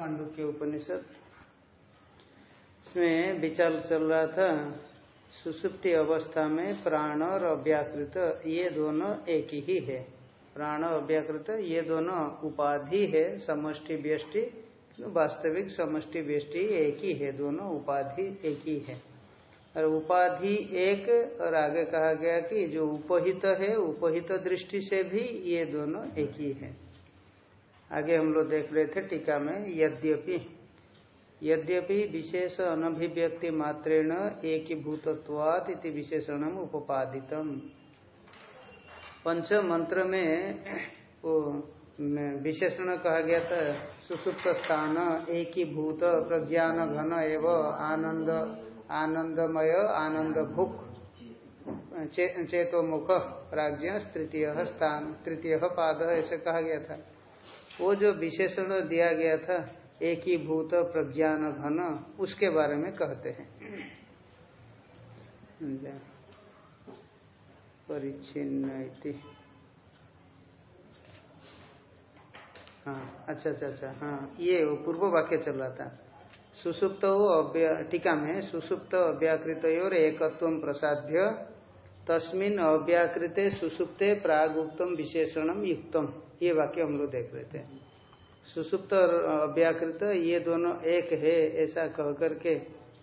मांडुक्य उपनिषद। इसमें विचार चल रहा था, सुसुप्ति अवस्था में प्राण और अव्याकृत, ये दोनों एक ही है। प्राण अव्याकृत, ये दोनों उपाधि है, समष्टि व्यष्टि, वास्तविक समष्टि व्यष्टि एक ही है, दोनों उपाधि एक ही है। और उपाधि एक, और आगे कहा गया कि जो उपहित है, उपहित दृष्टि से भी ये दोनों एक ही है। आगे हम लोग देख रहे थे टीका में, यद्यपि यद्यपि विशेष अनभिव्यक्ति मात्रेण एक इति विशेषण उपादितम। पंच मंत्र में, वो विशेषण कहा गया था, सुसुप्त स्थान एक ही भूत प्रज्ञान, घन एवं, आनंद। आनंदमय आनंद भुक चे, चेतोमुख प्राज्ञ तृतीय स्थान तृतीय पाद ऐसे कहा गया था। वो जो विशेषण दिया गया था एक ही भूत प्रज्ञान घन उसके बारे में कहते हैं। परिचिन्न हाँ अच्छा अच्छा अच्छा हाँ ये पूर्व वाक्य चल रहा था। सुसुप्त टीका में सुसुप्त अव्याकृत और एकत्व प्रसाद्य, तस्मिन अव्याकृते सुसुप्ते प्रागुक्तम विशेषणम युक्तम। ये वाक्य हम लोग देख रहे थे। सुसुप्त और अव्याकृत, ये दोनों एक है, ऐसा कह करके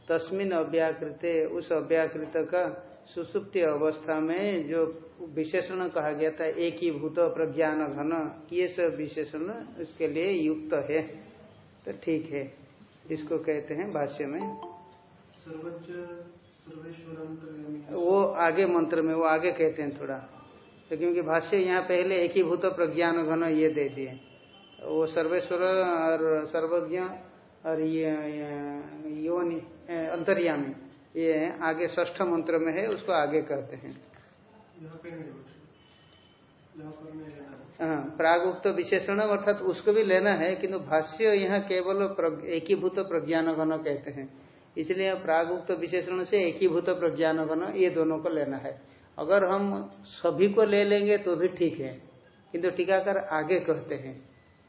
तस्मिन अव्याकृते, उस अव्याकृत का सुसुप्ति अवस्था में जो विशेषण कहा गया था एक ही भूत प्रज्ञान, घन, ये सब विशेषण उसके लिए युक्त है। तो ठीक है। इसको कहते हैं भाष्य में। वो आगे मंत्र में वो आगे कहते हैं थोड़ा। तो क्योंकि भाष्य यहाँ पहले एक ही भूत प्रज्ञान घन ये दे दिए। वो सर्वेश्वर और सर्वज्ञ और ये योनि अंतर्यामी ये आगे ष्ठ मंत्र में है उसको आगे कहते हाँ। प्रागुक्त विशेषण अर्थात उसको भी लेना है, किंतु भाष्य यहाँ केवल एकीभूत प्रज्ञान घन कहते हैं। इसलिए प्रागुक्त विशेषण से एकीभूत प्रज्ञान घन ये दोनों को लेना है। अगर हम सभी को ले लेंगे तो भी ठीक है, किंतु टीकाकर आगे कहते हैं।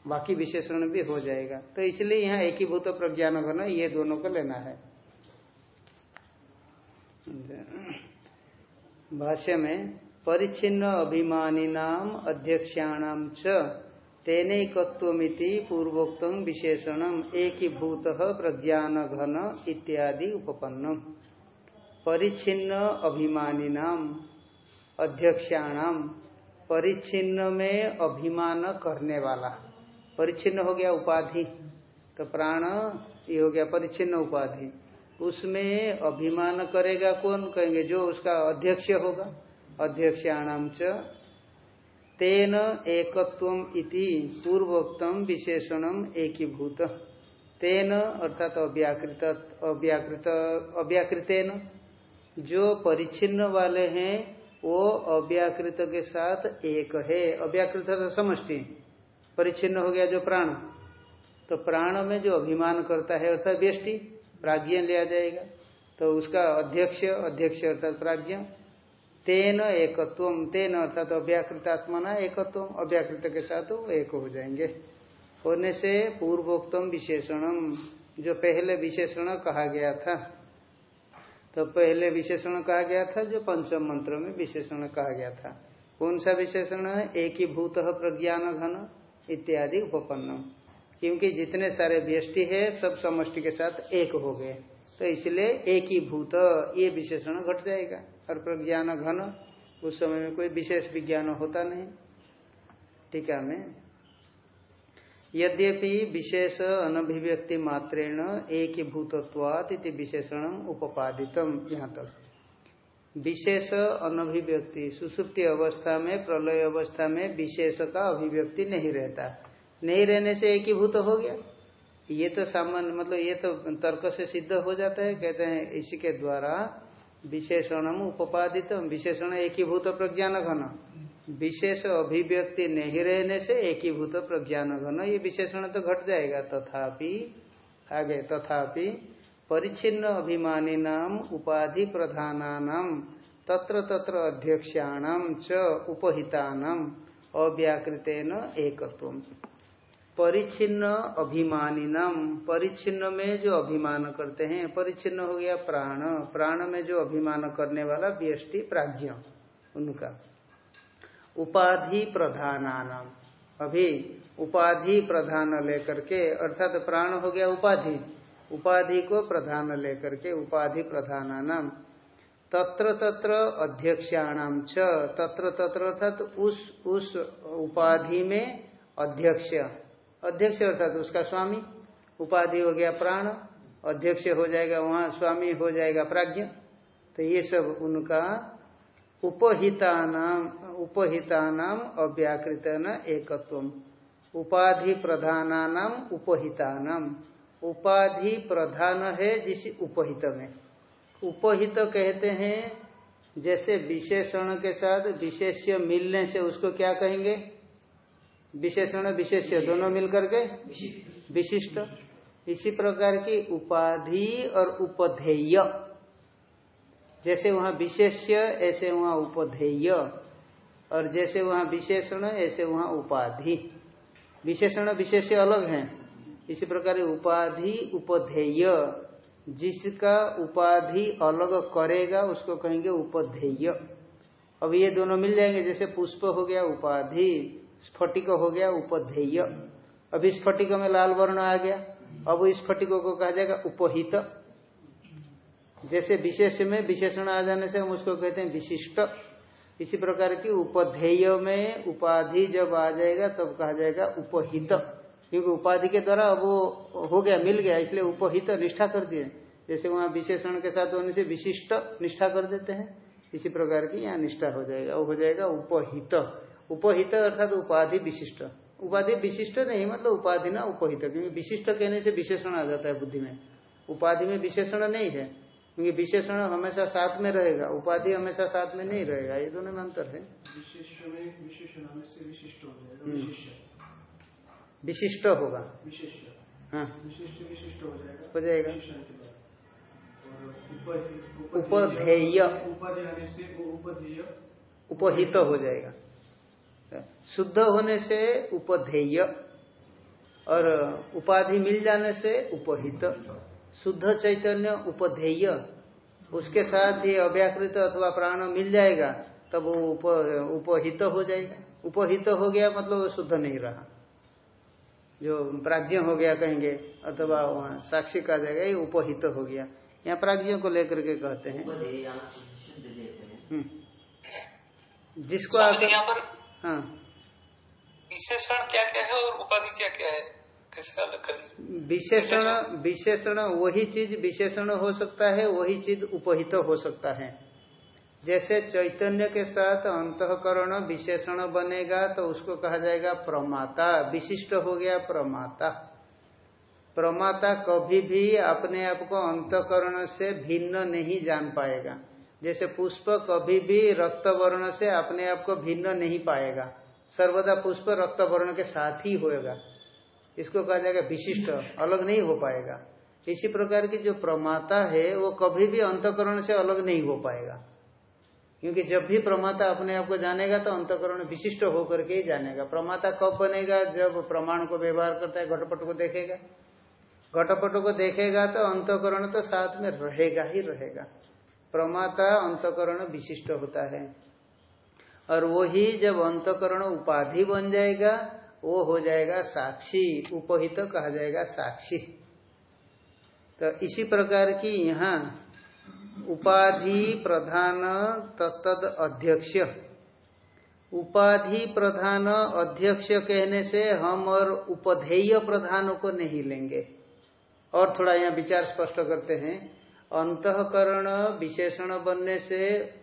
बाकी विशेषण भी हो जाएगा। तो इसलिए यहाँ एकीभूत प्रज्ञान घन ये दोनों को लेना है। भाष्य में परिच्छिन्न अभिमानी नाम अध्यक्षाणाम च तेनैकत्वमिति पूर्वोक्त विशेषण एक भूत प्रज्ञान घन इत्यादि उपपन्न परिच्छिन्न अभिमानी नाम अध्यक्षाणाम परिच्छिन्न में अभिमान करने वाला परिच्छिन्न हो गया उपाधि तो प्राण, ये हो गया परिच्छिन्न उपाधि। उसमें अभिमान करेगा कौन? कहेंगे जो उसका अध्यक्ष होगा। अध्यक्षाणाम तेन एकत्व इति पूर्वोक्तम विशेषणम एकीभूत। तेन अर्थात अव्याकृत अव्याकृत, अव्याकृतेन। जो परिच्छिन्न वाले हैं, वो अव्याकृत के साथ एक है। अव्याकृत तो समष्टि। परिच्छिन्न हो गया जो प्राण। तो प्राण में जो अभिमान करता है, अर्थात व्यष्टि, प्राज्ञ लिया जाएगा। तो उसका अध्यक्ष अध्यक्ष अर्थात प्राज्ञ। तेन एकत्व, तेन अर्थात अव्याकृत आत्मा एकत्व अव्याकृत के साथ वो एक हो जाएँगे। होने से पूर्वोक्तम विशेषणम, जो पहले विशेषण कहा गया था तो पहले विशेषण कहा गया था, जो पंचम मंत्र में विशेषण कहा गया था। कौन सा विशेषण? है एक ही भूत प्रज्ञान घन इत्यादि उपपन्न क्योंकि जितने सारे व्यष्टि है, सब समष्टि के साथ एक हो गए। तो इसलिए एक ही भूत ये विशेषण घट जाएगा। और प्रज्ञान घन, उस समय में कोई विशेष विज्ञान होता नहीं। टीका में। यद्यपि विशेष अनभिव्यक्ति मात्रेण एक भूतत्वात इति विशेषण उपादितम यहाँ तक। विशेष अनभिव्यक्ति, सुसुप्ति अवस्था में, प्रलय अवस्था में विशेष का अभिव्यक्ति नहीं रहता। नहीं रहने से एक ही भूत हो गया। ये तो सामान्य मतलब ये तो तर्क से सिद्ध हो जाता है। कहते हैं इसी के द्वारा विशेषणम उपादित विशेषण एक प्रज्ञान घन विशेष अभिव्यक्ति नहीं रहने से एक प्रज्ञान घन ये विशेषण तो घट जाएगा। तथापि, आगे, तथापि, परिच्छिन्न अभिमानी नाम, उपाधि प्रधानानाम, तत्र तत्र अध्यक्षाणाम च, उपहितानाम, अव्याकृतेन एकत्व परिच्छिन्न अभिमानी नाम परिच्छिन्न में जो अभिमान करते हैं, परिच्छिन्न हो गया प्राण। प्राण में जो अभिमान करने वाला व्यष्टि प्राज्ञ, उनका। उपाधि प्रधानानाम। अभी उपाधि प्रधान लेकर के, अर्थात प्राण हो गया उपाधि। उपाधि को प्रधान लेकर के, उपाधि प्रधान नाम तत्र तत्र अध्यक्षाणाम च। तत्र तत्र अर्थात उस उस उपाधि में अध्यक्ष। अध्यक्ष अर्थात तो उसका स्वामी, उपाधि हो गया प्राण, अध्यक्ष हो जाएगा वहाँ, स्वामी हो जाएगा प्राज्ञ। तो ये सब उनका उपहिता नाम उपहिता नाम अव्याकृत न एकत्व उपाधि प्रधानानाम उपहिता नाम उपाधि प्रधान है जिस उपहित में। उपहित कहते हैं, जैसे विशेषण के साथ विशेष्य मिलने से उसको क्या कहेंगे? विशेषण विशेष्य दोनों मिलकर के? विशिष्ट। इसी प्रकार की उपाधि और उपधेय। जैसे वहाँ विशेष्य ऐसे वहाँ उपधेय। और जैसे वहाँ विशेषण ऐसे वहाँ उपाधि। विशेषण विशेष्य अलग है। इसी प्रकार उपाधि उपधेय। जिसका उपाधि अलग करेगा उसको कहेंगे उपधेय। अब ये दोनों मिल जाएँगे। जैसे पुष्प हो गया उपाधि। स्फटिक हो गया उपधेय। अभी स्फटिक में लाल वर्ण आ गया। अब इस स्फटिकों को कहा जाएगा उपहित। जैसे विशेष में विशेषण आ जाने से हम उसको कहते हैं विशिष्ट। इसी प्रकार की उपधेय में उपाधि जब आ जाएगा, तब कहा जाएगा उपहित। क्योंकि उपाधि के द्वारा वो हो गया, मिल गया, इसलिए उपहित निष्ठा कर दिए। जैसे वहाँ विशेषण के साथ होने से विशिष्ट निष्ठा कर देते हैं। इसी प्रकार की यहाँ निष्ठा हो जाएगा, वो हो जाएगा उपहित। उपहित अर्थात उपाधि विशिष्ट। उपाधि विशिष्ट नहीं मतलब उपाधि ना उपहित क्योंकि विशिष्ट कहने से विशेषण आ जाता है बुद्धि में। उपाधि में विशेषण नहीं है क्योंकि विशेषण हमेशा साथ में रहेगा उपाधि हमेशा साथ में नहीं रहेगा ये दोनों में अंतर है। विशिष्ट होगा। हाँ। हो जाएगा। उपधेय। उपहित हो जाएगा। शुद्ध होने से उपधेय और उपाधि मिल जाने से उपहित। शुद्ध चैतन्य उपधेय उसके साथ ही अव्याकृत अथवा प्राण मिल जाएगा तब वो उप, उपहित हो जाएगा। उपहित हो गया मतलब वो शुद्ध नहीं रहा। जो प्राज्ञ हो गया कहेंगे अथवा वहाँ साक्षी का जाएगा ये उपहित हो गया। यहाँ प्राज्ञों को लेकर के कहते हैं। हम्म। जिसको यहाँ पर हाँ। विशेषण क्या क्या है और उपाधि क्या क्या है? कैसे अलग करें? विशेषण विशेषण। वही चीज़ विशेषण हो सकता है वही चीज़ उपहित हो सकता है। जैसे चैतन्य के साथ अंतकरण विशेषण बनेगा तो उसको कहा जाएगा प्रमाता विशिष्ट हो गया प्रमाता। प्रमाता कभी भी अपने आप को अंतकरण से भिन्न नहीं जान पाएगा। जैसे पुष्प कभी भी रक्त वर्ण से अपने आप को भिन्न नहीं पाएगा। सर्वदा पुष्प रक्त वर्ण के साथ ही होएगा। इसको कहा जाएगा विशिष्ट, अलग नहीं हो पाएगा। इसी प्रकार की जो प्रमाता है, वो कभी भी अंतकरण से अलग नहीं हो पाएगा। क्योंकि जब भी प्रमाता अपने आप को जानेगा तो अंतकरण विशिष्ट होकर के ही जानेगा। प्रमाता कब बनेगा? जब प्रमाण को व्यवहार करता है, घटपट को देखेगा। घटपट को देखेगा तो अंतकरण तो साथ में रहेगा ही रहेगा। प्रमाता अंतकरण विशिष्ट होता है। और वही जब अंतकरण उपाधि बन जाएगा, वो हो जाएगा साक्षी, उपहित तो कहा जाएगा साक्षी। तो इसी प्रकार की यहाँ उपाधि प्रधान तत्द अध्यक्ष। उपाधि प्रधान अध्यक्ष कहने से हम और उपधेय प्रधानों को नहीं लेंगे। और थोड़ा यहाँ विचार स्पष्ट करते हैं। अंतकरण विशेषण बनने से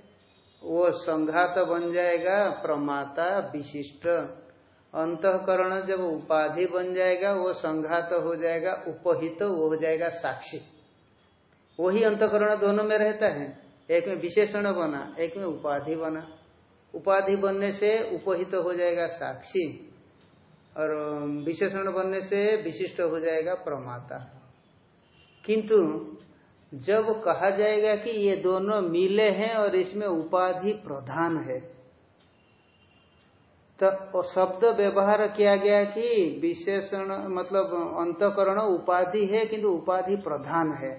वो संघात बन जाएगा, प्रमाता विशिष्ट। अंतकरण जब उपाधि बन जाएगा, वो संघात हो जाएगा, उपहित तो वो हो जाएगा साक्षी। वही अंतकरण दोनों में रहता है। एक में विशेषण बना, एक में उपाधि बना। उपाधि बनने से उपहित तो हो जाएगा साक्षी और विशेषण बनने से विशिष्ट हो जाएगा प्रमाता। किंतु जब कहा जाएगा कि ये दोनों मिले हैं और इसमें उपाधि प्रधान है तो शब्द व्यवहार किया गया कि विशेषण मतलब अंतकरण उपाधि है किंतु उपाधि प्रधान है।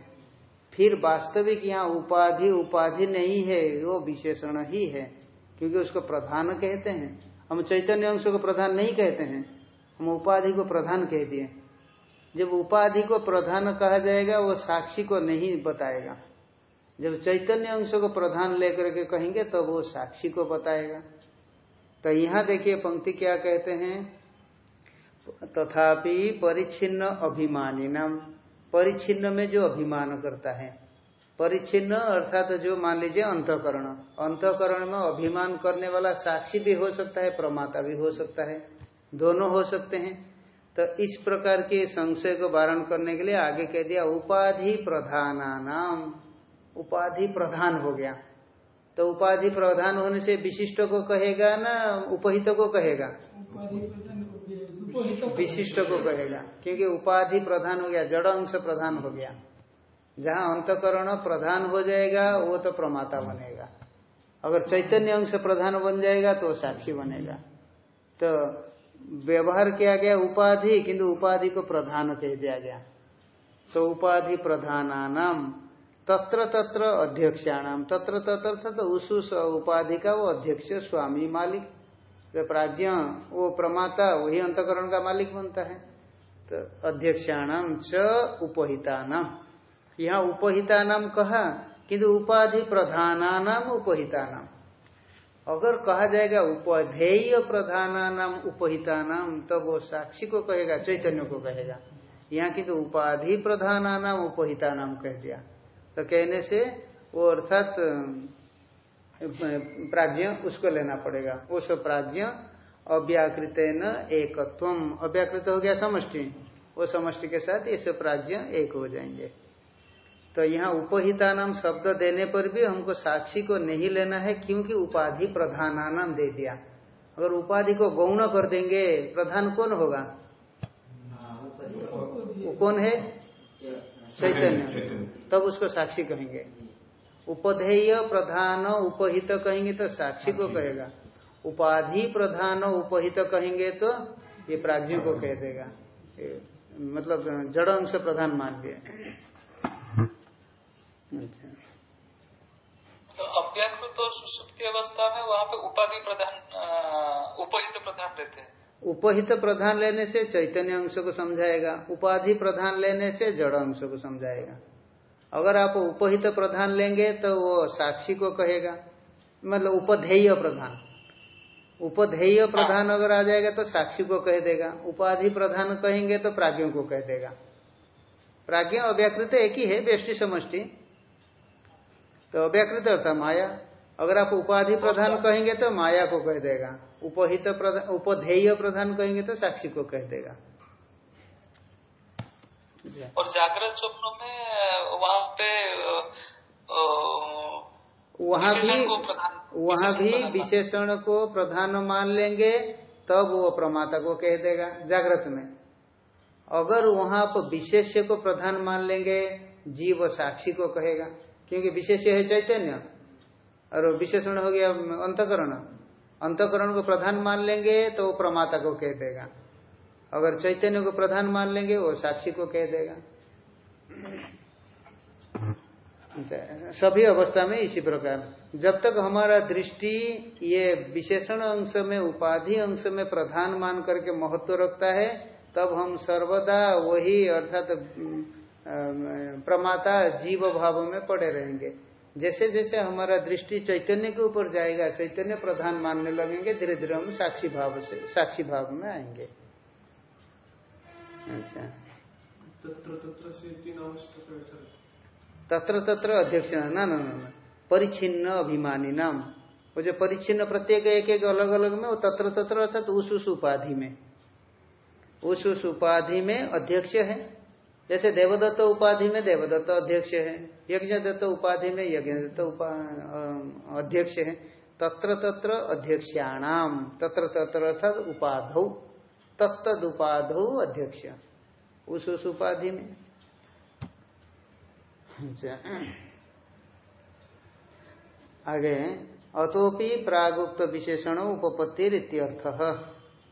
फिर वास्तविक यहाँ उपाधि उपाधि नहीं है, वो विशेषण ही है, क्योंकि उसको प्रधान कहते हैं। हम चैतन्य अंश को प्रधान नहीं कहते हैं, हम उपाधि को प्रधान कह दिए। जब उपाधि को प्रधान कहा जाएगा, वो साक्षी को नहीं बताएगा। जब चैतन्य अंश को प्रधान लेकर के कहेंगे तब तो वो साक्षी को बताएगा। तो यहाँ देखिए पंक्ति क्या कहते हैं। तथापि परिच्छिन्न अभिमानी नाम परिच्छिन्न में जो अभिमान करता है। परिच्छिन्न अर्थात तो जो मान लीजिए अंतकरण। अंतकरण में अभिमान करने वाला साक्षी भी हो सकता है, प्रमाता भी हो सकता है। दोनों हो सकते हैं। तो इस प्रकार के संशय को वारण करने के लिए आगे कह दिया उपाधि प्रधाना नाम। उपाधि प्रधान हो गया। तो उपाधि प्रधान होने से विशिष्ट को कहेगा ना उपहित को कहेगा? विशिष्ट को कहेगा क्योंकि उपाधि प्रधान हो गया जड़ अंश प्रधान हो गया। जहाँ अंतकरण प्रधान हो जाएगा वो तो प्रमाता बनेगा। अगर चैतन्य अंश प्रधान बन जाएगा तो साक्षी बनेगा। तो व्यवहार किया गया, उपाधि, किंतु उपाधि को प्रधान कह दिया गया। तो उपाधि प्रधानानाम, तत्र तत्र अध्यक्षाणाम। तत्र तत्र तो उस उपाधि का वो अध्यक्ष, स्वामी मालिक। तो प्राज्ञ, वो प्रमाता, वही अंतकरण का मालिक बनता है। तो अध्यक्षाणाम च उपहिता नाम यहाँ उपहिता नाम कहा, किंतु उपाधि प्रधानानाम उपहिता नाम अगर कहा जाएगा उपधेय प्रधानानाम उपहिता नाम तब तो वो साक्षी को कहेगा, चैतन्य को कहेगा। यहाँ किंतु उपाधि प्रधाना नाम उपहिता नाम कह दिया। तो कहने से वो अर्थात प्राज्ञ उसको लेना पड़ेगा। उस प्राज्ञ अव्याकृत न एकत्व अव्याकृत हो गया समष्टि। वो समष्टि के साथ इस प्राज्ञ एक हो जाएँगे। तो यहाँ उपहिता नाम शब्द देने पर भी हमको साक्षी को नहीं लेना है, क्योंकि उपाधि प्रधानानाम दे दिया। अगर उपाधि को गौण कर देंगे, प्रधान कौन होगा? वो कौन है? चैतन्य। तब उसको साक्षी कहेंगे। उपधेय प्रधान उपहित कहेंगे तो साक्षी को कहेगा। उपाधि प्रधान उपहित कहेंगे तो ये प्राज्ञ को कह देगा। मतलब जड़ अंश प्रधान मान लिया अच्छा तो अव्याकृत सुसुप्ति अवस्था में वहाँ पे उपाधि प्रधान उपहित प्रधान रहते हैं। उपहित प्रधान लेने से चैतन्य अंश को समझाएगा उपाधि प्रधान लेने से जड़ अंश को समझाएगा। अगर आप उपहित प्रधान लेंगे तो वो साक्षी को कहेगा मतलब उपधेय प्रधान। उपधेय प्रधान अगर आ जाएगा तो साक्षी को कह देगा उपाधि प्रधान कहेंगे तो प्राज्ञों को कह देगा। प्राज्ञ अव्याकृत एक ही है बेष्टि समष्टि। तो अव्याकृत अर्थात माया। अगर आप उपाधि प्रधान कहेंगे तो माया को कह देगा। उपहित प्रधान उपधेय प्रधान कहेंगे तो साक्षी को कह देगा। और जागृत स्वप्नों में वहाँ पे वहाँ भी वहाँ भी विशेषण को प्रधान मान लेंगे तब वो प्रमाता को कह देगा जागृत में। अगर वहाँ पर विशेष्य को प्रधान मान लेंगे जीव साक्षी को कहेगा। क्योंकि विशेष है चैतन्य। और विशेषण हो गया अंतकरण। अंतकरण को प्रधान मान लेंगे तो वो प्रमाता को कह देगा। अगर चैतन्य को प्रधान मान लेंगे, वो साक्षी को कह देगा। सभी अवस्था में इसी प्रकार। जब तक हमारा दृष्टि ये विशेषण अंश में, उपाधि अंश में प्रधान मान करके महत्व रखता है, तब हम सर्वदा वही, अर्थात प्रमाता जीव भाव में पड़े रहेंगे। जैसे जैसे हमारा दृष्टि चैतन्य के ऊपर जाएगा चैतन्य प्रधान मानने लगेंगे धीरे धीरे हम साक्षी भाव से साक्षी भाव में आएँगे। अच्छा। तत्र तत्र तत्र, तत्र अध्यक्ष ना ना ना परिच्छिन्न अभिमानी नाम। वो जो परिच्छिन्न प्रत्येक एक एक अलग अलग में वो तत्र तत्र अर्थात उस उपाधि में। उस उपाधि में अध्यक्ष है। जैसे देवदत्त उपाधि में देवदत्त अध्यक्ष है यज्ञ दत्त उपाधि में यज्ञ दत्त अध्यक्ष है, तत्र तत्र अध्यक्षाणाम, तत्र तत्र अर्थात उपाधौ तत्द उपाधौ अध्यक्ष, उस उस उपाधि में अच्छा। आगे, अतोपि प्रागुक्त विशेषण उपपत्ति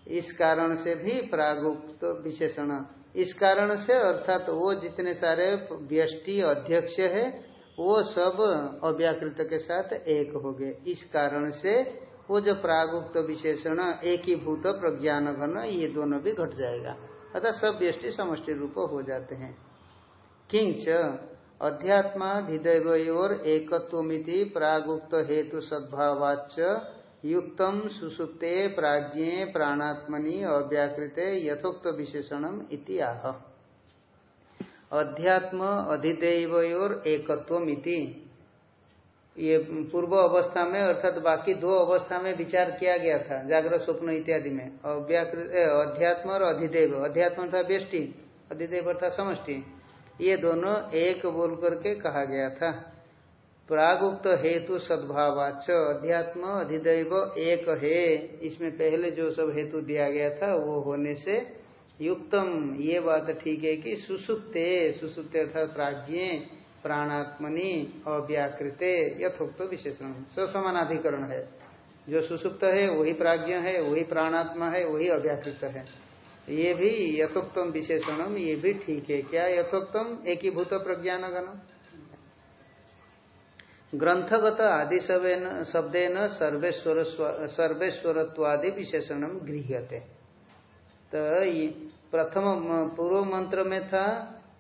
इस कारण से भी प्रागुक्त विशेषण इस कारण से अर्थात तो वो जितने सारे व्यष्टि अध्यक्ष है, वो सब अव्याकृत के साथ एक हो गए। इस कारण से वो जो प्रागुक्त विशेषण एक ही भूत प्रज्ञान घन, ये दोनों भी घट जाएगा। अर्थात सब व्यष्टि समष्टि रूप हो जाते हैं। किंच अध्यात्माधिदैवर एकत्वमिति प्रागुक्त हेतु सद्भावाच युक्तम सुसुप्ते प्राज्ञे प्राणात्मनि अव्याकृते यथोक्त विशेषणम इति आह। अध्यात्म अधिदेवर एकत्वमिति। ये पूर्व अवस्था में अर्थात बाकी दो अवस्था में विचार किया गया था जागृत स्वप्न इत्यादि में। अव्याकृत अध्यात्म और अधिदेव। अध्यात्म था व्यष्टि अधिदेव था समष्टि। ये दोनों एक बोल करके कहा गया था। प्रागुक्त हेतु सद्भावाच अध्यात्म अधिदैव एक है। इसमें पहले जो सब हेतु दिया गया था, वो होने से युक्तम। ये बात ठीक है कि सुसुप्ते सुसुप्ते अर्थात प्राज्ञे, प्राणात्मनि, अव्याकृते, यथोक्त विशेषण। सब समानाधिकरण है। जो सुसुप्त है, वही प्राज्ञ है, वही प्राणात्मा है, वही अव्याकृत है। ये भी यथोक्तम विशेषणम, ये भी ठीक है। क्या यथोक्तम? एक ही भूत प्रज्ञान गण ग्रंथगत आदि शब्देन सर्वेश्वर सर्वेश्वरत्वादि विशेषण गृह्यते। तो प्रथम पूर्व मंत्र में था,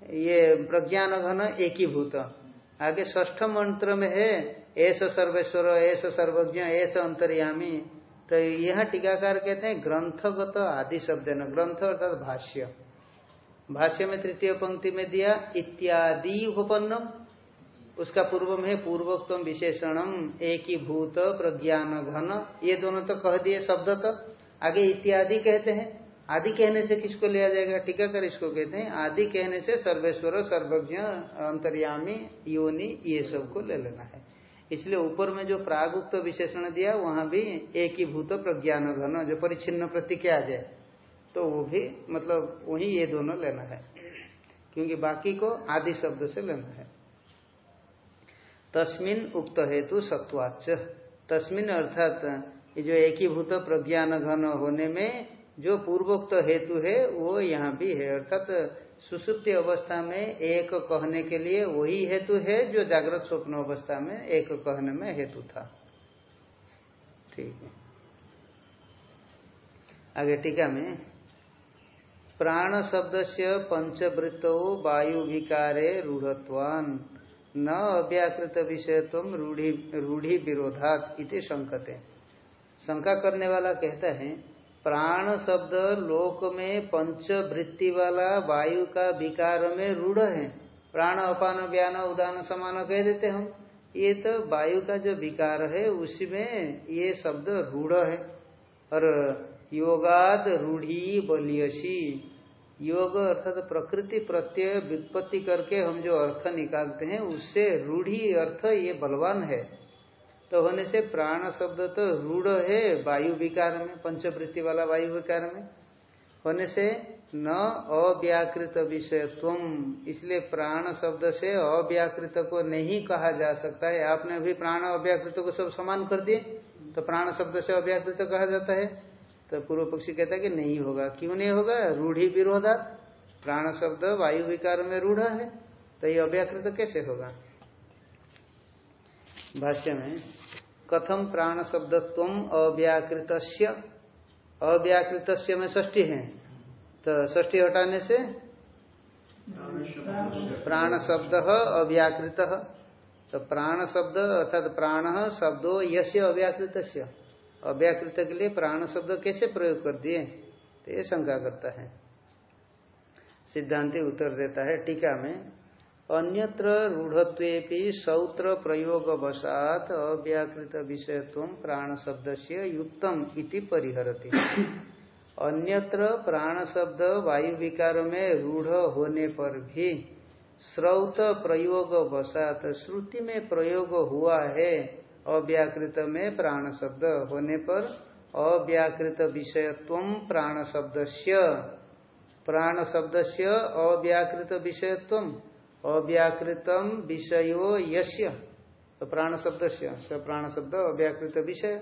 ये प्रज्ञान घन एक आगे ष्ठ मंत्र में है ऐसा सर्वेश्वर ऐसा सर्वज्ञ ऐसा अंतर्यामी। तो यह टीकाकार कहते हैं ग्रंथगत आदि शब्द न ग्रंथ अर्थात भाष्य। भाष्य में तृतीय पंक्ति में दिया, इत्यादि उपन्नम उसका पूर्व में पूर्वोत्तम विशेषणम एक ही भूत प्रज्ञान घन ये दोनों तो कह दिए शब्द तो। आगे इत्यादि कहते हैं। आदि कहने से किसको लिया जाएगा? टीकाकर इसको कहते हैं। आदि कहने से सर्वेश्वर, सर्वज्ञ, अंतर्यामी, योनि, ये सबको ले लेना है। इसलिए ऊपर में जो प्रागुक्त विशेषण दिया, वहाँ भी एक ही भूत प्रज्ञान घन जो परिचिन्न प्रतिक्रिया आ जाए। तो वो भी मतलब वही ये दोनों लेना है। क्योंकि बाकी को आदि शब्द से लेना है। तस्मिन उक्त हेतु सत्वाच तस्मिन अर्थात ये जो एक ही भूत प्रज्ञान घन होने में जो पूर्वोक्त हेतु है, वो यहाँ भी है। अर्थात सुसुप्ति अवस्था में एक कहने के लिए वही हेतु है जो जागृत स्वप्न अवस्था में एक कहने में हेतु था। ठीक है। आगे टीका में, प्राण शब्द से पंचवृत्त वायु विकारे रूढ़वान न अव्याकृत विषयत्व रूढ़ी रूढ़ी विरोधात इति संकते शंका करने वाला कहता है, प्राण शब्द लोक में पंच वृत्ति वाला वायु का विकार में रूढ़ है। प्राण अपान व्यान उदान समान कह देते हम। ये तो वायु का जो विकार है, उसमें ये शब्द रूढ़ है। और योगाद रूढ़ी बलियसी। योग अर्थात प्रकृति प्रत्यय व्युत्पत्ति करके हम जो अर्थ निकालते हैं, उससे रूढ़ी अर्थ ये बलवान है। तो होने से प्राण शब्द तो रूढ़ है, वायु विकार में, पंचवृत्ति वाला वायु विकार में। होने से न अव्याकृत विषयत्व, इसलिए प्राण शब्द से अव्याकृत को नहीं कहा जा सकता है। आपने अभी प्राण अव्याकृत को सब समान कर दिए तो प्राण शब्द से अव्याकृत कहा जाता है। तो पूर्व पक्षी कहता है कि नहीं होगा। क्यों नहीं होगा? रूढ़ी विरोधा प्राण शब्द, वायु विकार में रूढ़ है। तो ये अव्याकृत कैसे होगा? भाष्य में, कथम प्राण शब्द तुम अव्याकृत अव्याकृत में ष्टी है। तो ष्टी हटाने से प्राण शब्द अव्याकृत तो प्राण शब्द अर्थात प्राण शब्दो यश अव्याकृत अव्याकृत के लिए प्राण शब्द कैसे प्रयोग कर दिए? तो ये शंका करता है। सिद्धांति उत्तर देता है टीका में, अन्यत्र रूढ़त्वे सौत्र प्रयोग वशात अव्याकृत विषयत्व प्राण शब्द से युक्तम इति परिहरती। अन्यत्र प्राण शब्द वायु विकार में रूढ़ होने पर भी श्रौत प्रयोग वशात श्रुति में प्रयोग हुआ है। अव्याकृत में प्राण शब्द होने पर अव्याकृत विषयत्व प्राण शब्द से प्राण शब्द से अव्याकृत विषयत्व। अव्याकृतम विषयो यश्य तो प्राण शब्द से प्राण शब्द अव्याकृत विषय।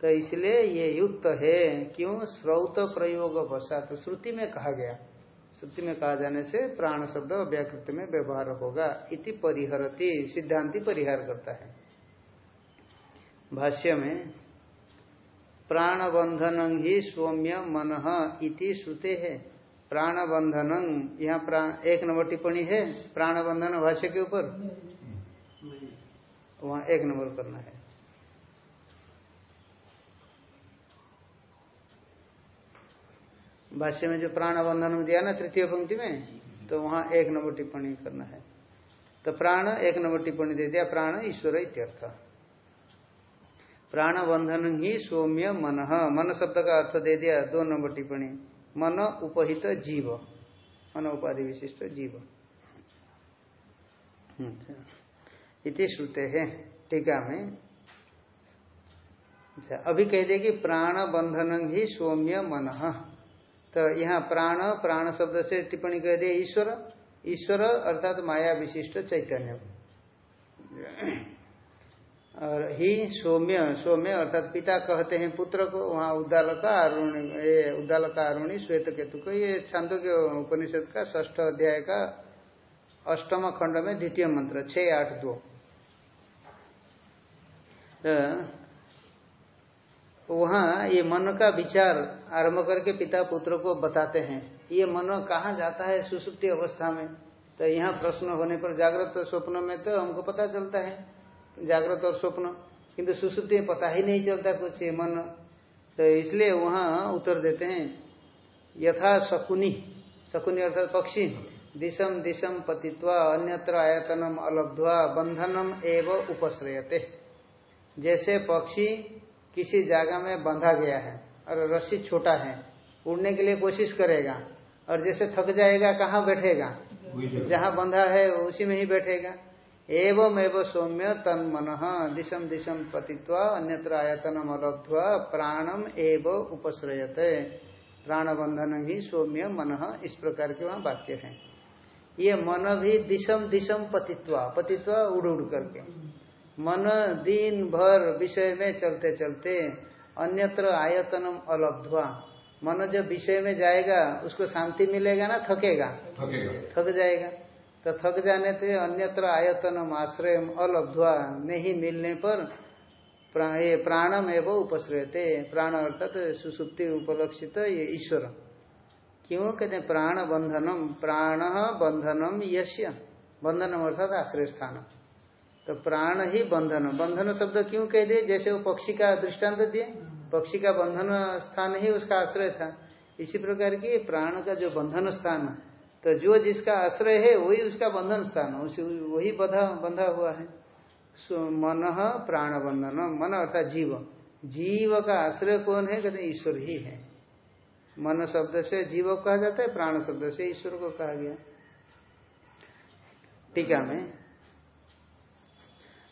तो इसलिए ये युक्त है, क्यों? श्रौत प्रयोग बसा तो श्रुति में कहा गया। श्रुति में कहा जाने से प्राण शब्द अव्याकृत में व्यवहार होगा। इति परिहरती, सिद्धांति परिहार करता है। भाष्य में प्राण बंधन ही सौम्य मन इति श्रुते है। प्राणबंधन, यहाँ प्राण एक नंबर टिप्पणी है, प्राणबंधन भाष्य के ऊपर? वहाँ एक नंबर करना है। भाष्य में जो प्राण बंधन दिया ना तृतीय पंक्ति में तो वहाँ एक नंबर टिप्पणी करना है। तो प्राण एक नंबर टिप्पणी दे दिया, प्राण ईश्वर इत्यर्थ। प्राण बंधन ही सौम्य मन। मन शब्द का अर्थ दे दिया, दो नंबर टिप्पणी। मन उपहित जीव। मन उपाधि विशिष्ट जीव। इति श्रुते है टीका में। अच्छा अभी कह दे कि प्राण बंधन ही सौम्य मन। तो यहाँ प्राण प्राण शब्द से टिप्पणी कह दे ईश्वर। ईश्वर अर्थात माया विशिष्ट चैतन्य। और ही सौम्य सौम्य, अर्थात पिता कहते हैं पुत्र को वहाँ उद्दाल का आरुणी ये उद्दाल का आरुणी श्वेत केतु को ये छांदो के उपनिषद का ष्ठ अध्याय का अष्टम खंड में द्वितीय मंत्र छ आठ, दो। वहाँ ये मन का विचार आरंभ करके पिता पुत्र को बताते हैं। ये मन कहाँ जाता है सुसुप्ति अवस्था में? तो यहाँ प्रश्न होने पर जागृत स्वप्न में तो हमको पता चलता है। जागृत और स्वप्न। किंतु सुसुप्ति में पता ही नहीं चलता कुछ मन। तो इसलिए वहाँ उत्तर देते हैं यथा शकुनी। शकुनी अर्थात पक्षी। दिशम दिशम पतित्वा अन्यत्र आयतनम अलब्धवा बंधनम एवं उपश्रयते। जैसे पक्षी किसी जगह में बंधा गया है और रस्सी छोटा है उड़ने के लिए कोशिश करेगा और जैसे थक जाएगा कहाँ बैठेगा? जहाँ बंधा है उसी में ही बैठेगा। एवं एवं सौम्य तन मन दिशम दिशम पतित्वा अन्यत्र आयतनम अलब्ध्वा प्राणम एव उपश्रयते। प्राण बंधन ही सौम्य मन इस प्रकार के वहाँ वाक्य है। ये मन भी दिशम दिशम पतित्वा पतित्वा उड़ उड़ करके। मन दिन भर विषय में चलते चलते अन्यत्र आयतनम अलब्ध्वा। मन जब विषय में जाएगा उसको शांति मिलेगा ना थकेगा? थकेगा। थक जाएगा। तो थक जाने थे, अन्यत्र आयतन आश्रय अलब्धवा, नहीं मिलने पर ये प्राणम एवं उपश्रयते प्राण अर्थात सुसुप्ति, उपलक्षित ये ईश्वर। क्यों? कहते प्राण बंधनम प्राण बंधनम यश्य। बंधनम अर्थात आश्रय स्थान तो प्राण ही बंधन। बंधन शब्द क्यों कह दिए? जैसे वो पक्षी का दृष्टांत दिए। पक्षी का बंधन स्थान ही उसका आश्रय था। इसी प्रकार की प्राण का जो बंधन स्थान तो जो जिसका आश्रय है, वही उसका बंधन स्थान वही बंधा बंधा हुआ है। मन प्राण बंधन मन अर्थात जीव। जीव का आश्रय कौन है? कहते ईश्वर ही है। मन शब्द से जीव कहा जाता है, प्राण शब्द से ईश्वर को कहा गया। टीका में,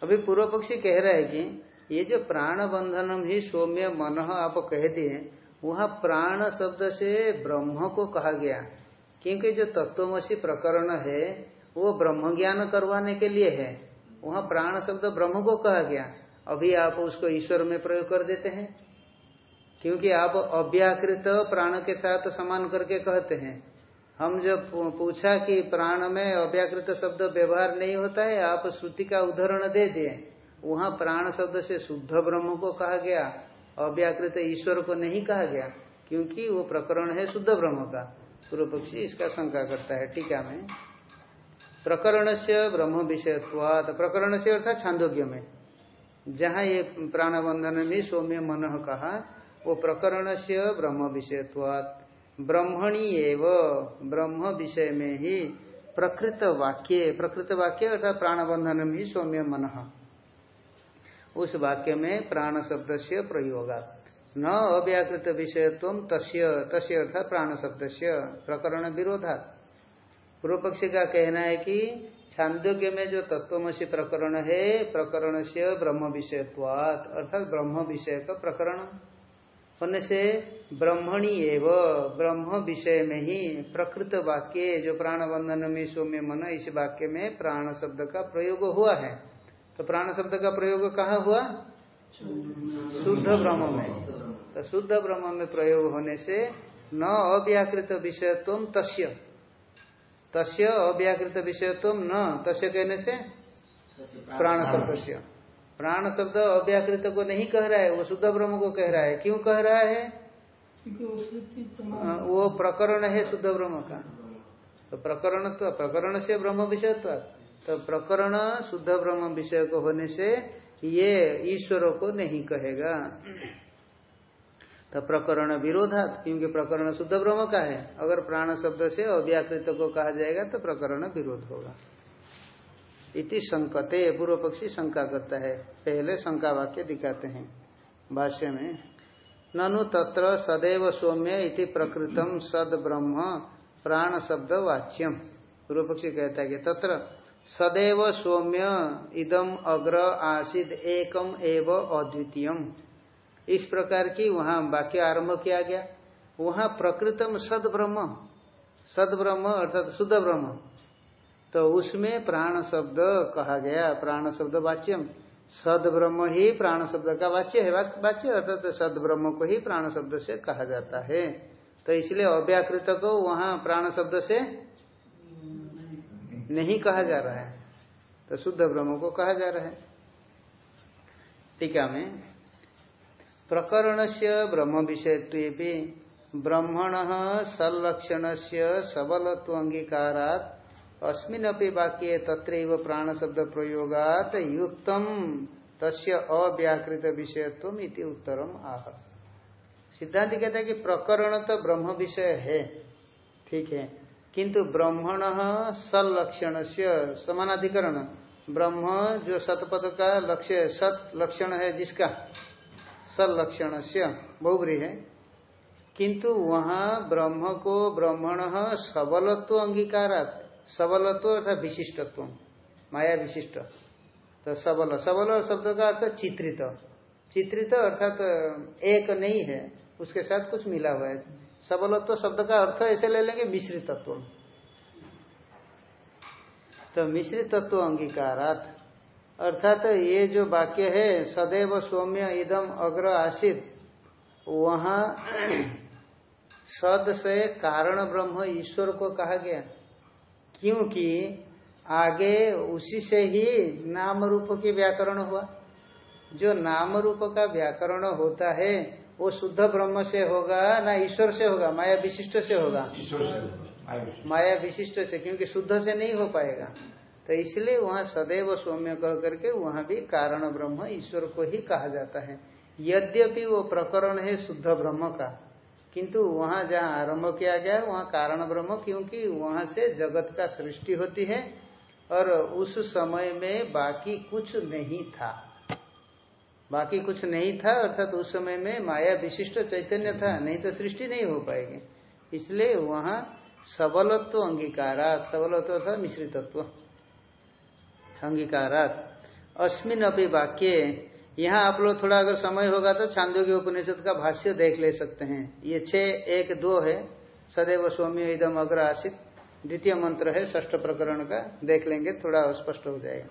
अभी पूर्व पक्षी कह रहा है कि ये जो प्राण बंधनम ही सौम्य मन आप कहते हैं, वहाँ प्राण शब्द से ब्रह्म को कहा गया। क्योंकि जो तत्वमसी प्रकरण है, वो ब्रह्म ज्ञान करवाने के लिए है। वहाँ प्राण शब्द ब्रह्म को कहा गया। अभी आप उसको ईश्वर में प्रयोग कर देते हैं। क्योंकि आप अव्याकृत प्राण के साथ समान करके कहते हैं। हम जब पूछा कि प्राण में अव्याकृत शब्द व्यवहार नहीं होता है, आप श्रुति का उदाहरण दे दिए। वहाँ प्राण शब्द से शुद्ध ब्रह्म को कहा गया। अव्याकृत ईश्वर को नहीं कहा गया। क्योंकि वो प्रकरण है शुद्ध ब्रह्म का। पूर्व पक्षी इसका शंका करता है टीका में। प्रकरण से ब्रह्म विषयत्वात प्रकरण से अर्थात छांदोग्य में। जहाँ ये प्राणबंधन में सौम्य मन कहा, वो प्रकरण से ब्रह्म विषयत्वात ब्रह्मणी एव, ब्रह्म विषय में ही प्रकृत वाक्य प्रकृत वाक्य अर्थात प्राणबंधन में सौम्य मन। उस वाक्य में प्राण शब्द से प्रयोगात। न अव्याकृत विषयत्व तस्य तस्य अर्थात प्राण शब्द से प्रकरण विरोधा पूर्व पक्षी का कहना है कि छांदोग्य में जो तत्वमसी प्रकरण है प्रकरण से ब्रह्म विषयत्वात, अर्थात ब्रह्म विषय का प्रकरण। होने से ब्रह्मणी एव, ब्रह्म विषय में ही प्रकृत वाक्य, जो प्राण बंधन में सौम्य मन, इस वाक्य में प्राण शब्द का प्रयोग हुआ है। तो प्राण शब्द का प्रयोग कहाँ हुआ? शुद्ध ब्रह्म में। तो शुद्ध ब्रह्म में प्रयोग होने से न अव्याकृत विषयत्व तस्य। तस्य अव्याकृत विषयत्व न तस्य कहने से प्राण शब्द से प्राण शब्द अव्याकृत को नहीं कह रहा है वो शुद्ध ब्रह्म को कह रहा है। क्यों कह रहा है वो प्रकरण है शुद्ध ब्रह्म का। तो प्रकरण तो प्रकरण से ब्रह्म विषयत्व। तो प्रकरण शुद्ध ब्रह्म विषय को होने से ये ईश्वरों को नहीं कहेगा। तो प्रकरण विरोधात, क्योंकि प्रकरण शुद्ध ब्रह्म का है। अगर प्राण शब्द से अव्याकृत को कहा जाएगा तो प्रकरण विरोध होगा। इति संकते, पूर्व पक्षी शंका करता है। पहले शंका वाक्य दिखाते हैं भाष्य में। ननु तत्र सदैव सौम्य इति प्रकृतम सद ब्रह्म प्राण शब्द वाच्यम। पूर्व पक्षी कहता है कि तत्र सदैव सौम्य इदम अग्र आसिद एकम एव अद्वितीयम। इस प्रकार की वहाँ वाक्य आरंभ किया गया। वहाँ प्रकृतम सद ब्रह्म सद ब्रह्म अर्थात शुद्ध ब्रह्म। तो उसमें प्राण शब्द कहा गया, प्राण शब्द वाच्यम। सद ब्रह्म ही प्राण शब्द का वाच्य है। वाच्य अर्थात सद ब्रह्म को ही प्राण शब्द से कहा जाता है। तो इसलिए अव्याकृत को वहाँ प्राण शब्द से नहीं कहा जा रहा है तो शुद्ध ब्रह्म को कहा जा रहा है। टीका में प्रकरण से ब्रह्म विषय ब्रह्मण संलक्षण से सबलत्व अंगीकारात अस्मिन वाक्य तत्र प्राण शब्द प्रयोगात युक्तम तस्य अव्याकृत विषयत्व इति उत्तरम आह। सिद्धांत कहता है कि प्रकरण तो ब्रह्म विषय है, ठीक है। किंतु ब्रह्मण सलक्षण से समानाधिकरण। ब्रह्म जो सतपद का लक्ष्य, सत लक्षण है जिसका? सलक्षण से बहुबरी है। किंतु वहाँ ब्रह्म को ब्रह्मण सबलत्व अंगीकारात, सबलत्व अर्थात विशिष्टत्व, माया विशिष्ट। तो सबल सबल शब्द का अर्थ चित्रित। चित्रित अर्थात एक नहीं है, उसके साथ कुछ मिला हुआ है। सबलत्व शब्द का अर्थ ऐसे ले लेंगे मिश्रितत्व तो मिश्रितत्व अंगीकारात। अर्थात ये जो वाक्य है, सदैव सौम्य इदम अग्र आशित वहाँ सद से कारण ब्रह्म ईश्वर को कहा गया। क्योंकि आगे उसी से ही नाम रूप की व्याकरण हुआ। जो नाम रूप का व्याकरण होता है वो शुद्ध ब्रह्म से होगा ना ईश्वर से होगा माया विशिष्ट से होगा। माया विशिष्ट। से क्योंकि शुद्ध से नहीं हो पाएगा। तो इसलिए वहाँ सदैव सौम्य कह करके वहाँ भी कारण ब्रह्म ईश्वर को ही कहा जाता है। यद्यपि वो प्रकरण है शुद्ध ब्रह्म का किंतु वहाँ जहाँ आरंभ किया गया है वहाँ कारण ब्रह्म क्योंकि वहाँ से जगत का सृष्टि होती है और उस समय में बाकी कुछ नहीं था। बाकी कुछ नहीं था, अर्थात उस समय में माया विशिष्ट चैतन्य था, नहीं तो सृष्टि नहीं हो पाएगी। इसलिए वहाँ सबलत्व अंगीकारा सबलत्व था मिश्रितत्व। अंगीकारात। अस्मिन अभी वाक्य, यहाँ आप लोग थोड़ा अगर समय होगा तो छांदोग्य उपनिषद का भाष्य देख ले सकते हैं। ये छह एक, दो है, सदैव सौम्य इदम अग्र आशित द्वितीय मंत्र है ष्ठ प्रकरण का, देख लेंगे, थोड़ा स्पष्ट हो जाएगा।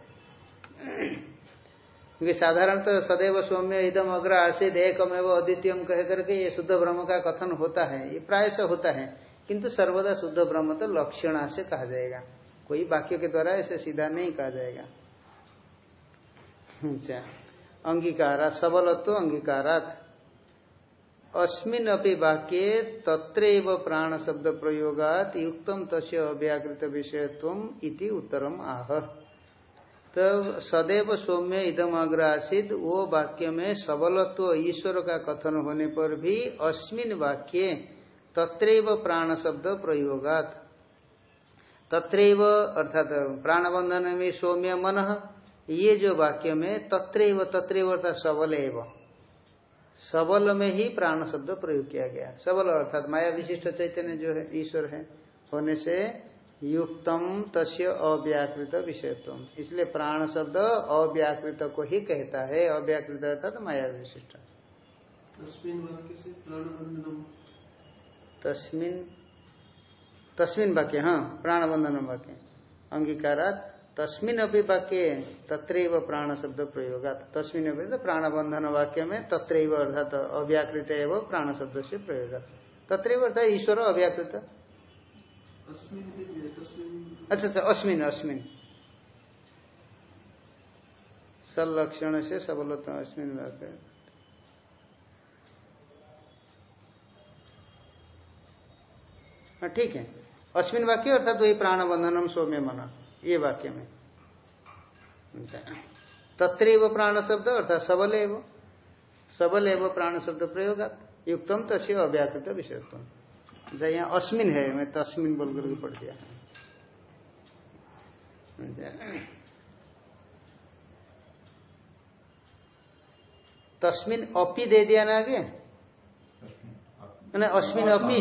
क्योंकि साधारणतः तो सदैव सौम्य इदम अग्र आसित एकम एवं अद्वितीयम कह करके ये शुद्ध ब्रह्म का कथन होता है, ये प्रायश होता है। किंतु सर्वदा शुद्ध ब्रह्म तो लक्षणा से कहा जाएगा। कोई वाक्य के द्वारा ऐसे सीधा नहीं कहा जाएगा। अच्छा। अंगीकारा, सबलत्व अंगीकारात। अस्मिन अपनी वाक्य तत्र प्राण शब्द प्रयोगात युक्तम तस्य अव्याकृत विषयत्व इति उत्तरम आह। तो सदैव सौम्य इदम अग्र आसित वो वाक्य में सबलत्व ईश्वर का कथन होने पर भी अस्मिन वाक्य तत्र प्राण शब्द प्रयोगात। तत्रैव अर्थात प्राणबंधन में सौम्य मन, ये जो वाक्य में तत्रैव तत्रैव अर्थात सबल एवं। सबल में ही प्राण शब्द प्रयोग किया गया। सबल अर्थात माया विशिष्ट चैतन्य जो है, ईश्वर है, होने से युक्तम तस्य अव्याकृत विषयत्व। इसलिए प्राण शब्द अव्याकृत को ही कहता है अव्याकृत अर्थात माया विशिष्ट। तस्मिन तस्मिन वाक्य हाँ प्राण बंधन वाक्य। अंगीकारात तस्मिन अभी वाक्य तत्रैव प्राण शब्द प्रयोग तस्मिन अभी तो प्राण बंधन वाक्य में तत्रैव अर्थात अव्याकृत एवं प्राण शब्द से प्रयोग तत्रैव अर्थात ईश्वर अव्याकृत। अच्छा अच्छा अस्मिन अस्मिन संलक्षण से सबलता अस्मिन वाक्य हाँ, ठीक है। अश्विन वाक्य अर्थात वही प्राण बंधनम सौम्य मना ये वाक्य में। तत्र प्राण शब्द अर्थात सबल एव सबल एव प्राण शब्द प्रयोग युक्तम तस्य अव्याकृत विषयत्व जहाँ यहाँ अश्विन है मैं तस्मिन बोल करके पढ़ दिया। तस्मिन अपी दे दिया ना आगे? अश्विन अपी।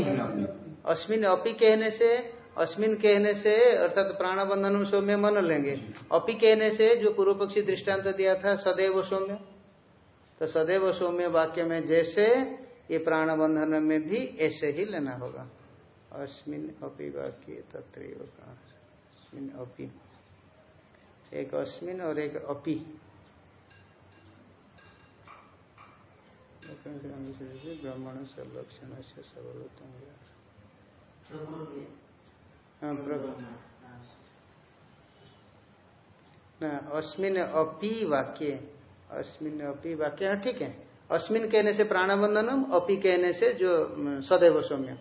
अश्विन अपी। कहने से अश्विन कहने से अर्थात प्राण बंधन सौम्य मन लेंगे। अपी कहने से जो पूर्व पक्षी दृष्टांत दिया था सदैव सौम्य। तो सदैव सौम्य वाक्य में जैसे ये प्राण बंधन में भी ऐसे ही लेना होगा। अस्मिन अपी वाक्य तत्व अपी। एक अस्मिन और एक अपी। ब्राह्मण से लक्षण से सबलतम हाँ, अस्मिन अपी वाक्य। अस्मिन अपी वाक्य हाँ, ठीक है। अस्मिन कहने से प्राणबंधनम, अपी कहने से जो सदैव सौम्य।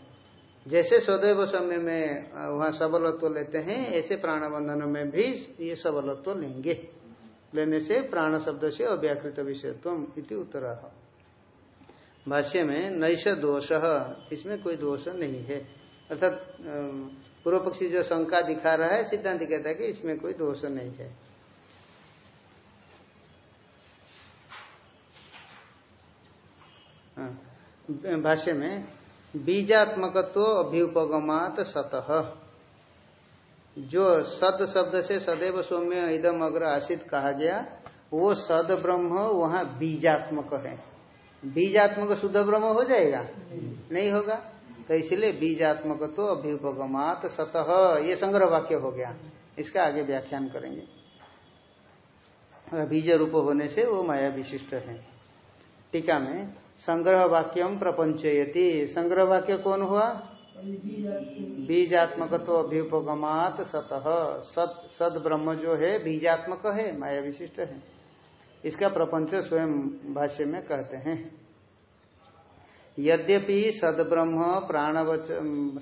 जैसे सदैव सौम्य में वहाँ सबलत्व लेते हैं, ऐसे प्राणबंधन में भी ये सबलत्व लेंगे। लेने से प्राण शब्द से अव्याकृत विषयत्व इति उत्तर। भाष्य में नैश दोष, इसमें कोई दोष नहीं है। अर्थात पूर्व पक्षी जो शंका दिखा रहा है, सिद्धांत कहता है कि इसमें कोई दोष नहीं है हाँ, भाष्य में, बीजात्मकत्व अभ्युपगमात सतह जो सत शब्द से सदैव सौम्य इदम अग्र आसित कहा गया, वो सद ब्रह्म, वहाँ बीजात्मक है। बीजात्मक शुद्ध ब्रह्म हो जाएगा? नहीं होगा। तो इसलिए बीजात्मक तो अभ्युपगमात सतह ये संग्रह वाक्य हो गया। इसका आगे व्याख्यान करेंगे। बीज रूप होने से वो माया विशिष्ट है। टीका में संग्रह वाक्यम प्रपंचयति। संग्रह वाक्य कौन हुआ? बीजात्मक तो अभ्युपगमात सतह सत, सद ब्रह्म जो है, बीजात्मक है, माया विशिष्ट है। इसका प्रपंच स्वयं भाष्य में कहते हैं। यद्यपि सदब्रह्म प्राणवच